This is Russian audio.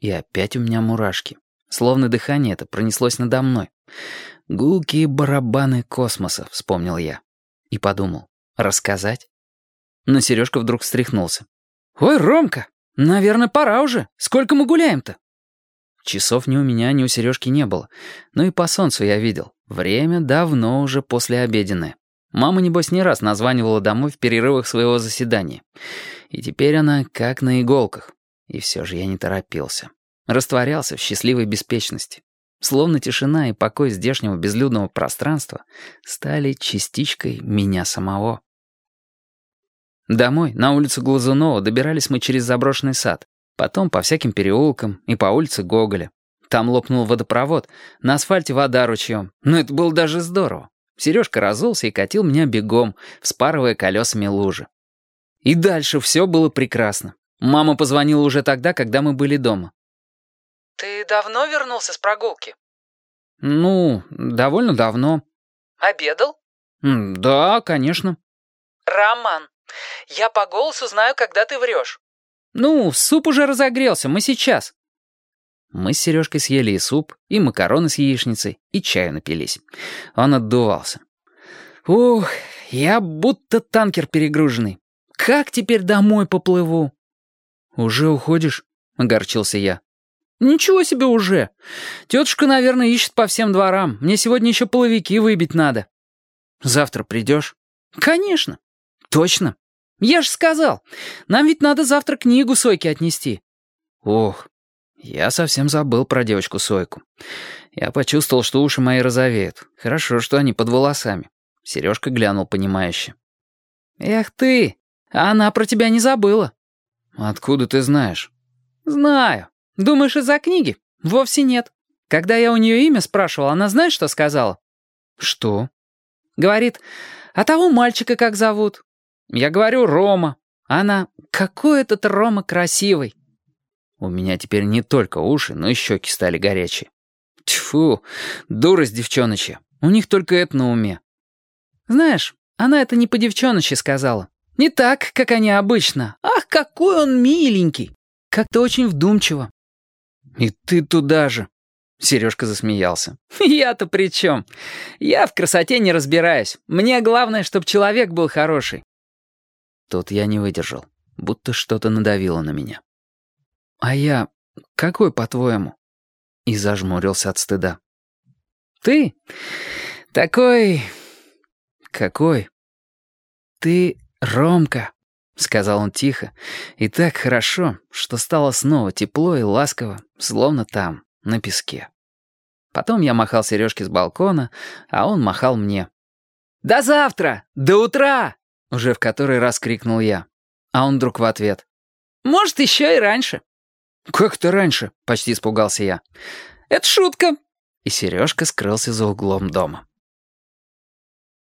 И опять у меня мурашки. Словно дыхание это пронеслось надо мной. «Гулкие барабаны космоса», — вспомнил я. И подумал, рассказать? Но Сережка вдруг встряхнулся. «Ой, Ромка, наверное, пора уже. Сколько мы гуляем-то?» Часов ни у меня, ни у Сережки не было. Но и по солнцу я видел. Время давно уже послеобеденное. Мама, небось, не раз названивала домой в перерывах своего заседания. И теперь она как на иголках. И все же я не торопился. Растворялся в счастливой беспечности. Словно тишина и покой здешнего безлюдного пространства стали частичкой меня самого. Домой, на улицу Глазунова, добирались мы через заброшенный сад. Потом по всяким переулкам и по улице Гоголя. Там лопнул водопровод, на асфальте вода ручьем. Но это было даже здорово. Сережка разулся и катил меня бегом, вспарывая колесами лужи. И дальше все было прекрасно. Мама позвонила уже тогда, когда мы были дома. «Ты давно вернулся с прогулки?» «Ну, довольно давно». «Обедал?» «Да, конечно». «Роман, я по голосу знаю, когда ты врешь». «Ну, суп уже разогрелся, мы сейчас». Мы с Сережкой съели и суп, и макароны с яичницей, и чаю напились. Он отдувался. «Ух, я будто танкер перегруженный. Как теперь домой поплыву?» «Уже уходишь?» — огорчился я. «Ничего себе уже. Тетушка, наверное, ищет по всем дворам. Мне сегодня еще половики выбить надо». «Завтра придешь?» «Конечно. Точно. Я же сказал. Нам ведь надо завтра книгу Сойке отнести». «Ох, я совсем забыл про девочку Сойку. Я почувствовал, что уши мои розовеют. Хорошо, что они под волосами. Сережка глянул понимающе. «Эх ты, она про тебя не забыла». «Откуда ты знаешь?» «Знаю. Думаешь, из-за книги? Вовсе нет. Когда я у нее имя спрашивал, она знаешь, что сказала?» «Что?» Говорит, «А того мальчика как зовут?» Я говорю, «Рома». Она, «Какой этот Рома красивый». У меня теперь не только уши, но и щеки стали горячие. Тьфу, дурость девчоночья. У них только это на уме. Знаешь, она это не по-девчоночи сказала. Не так, как они обычно. Ах, какой он миленький. Как-то очень вдумчиво. И ты туда же. Сережка засмеялся. «Я-то при чем? Я в красоте не разбираюсь. Мне главное, чтобы человек был хороший». Тут я не выдержал, будто что-то надавило на меня. «А я какой, по-твоему?» И зажмурился от стыда. «Ты такой... какой? Ты Ромка», — сказал он тихо, и так хорошо, что стало снова тепло и ласково, словно там, на песке. Потом я махал Сережке с балкона, а он махал мне. «До завтра! До утра!» — уже в который раз крикнул я. А он вдруг в ответ. «Может, еще и раньше». «Как это раньше?» — почти испугался я. «Это шутка». И Сережка скрылся за углом дома.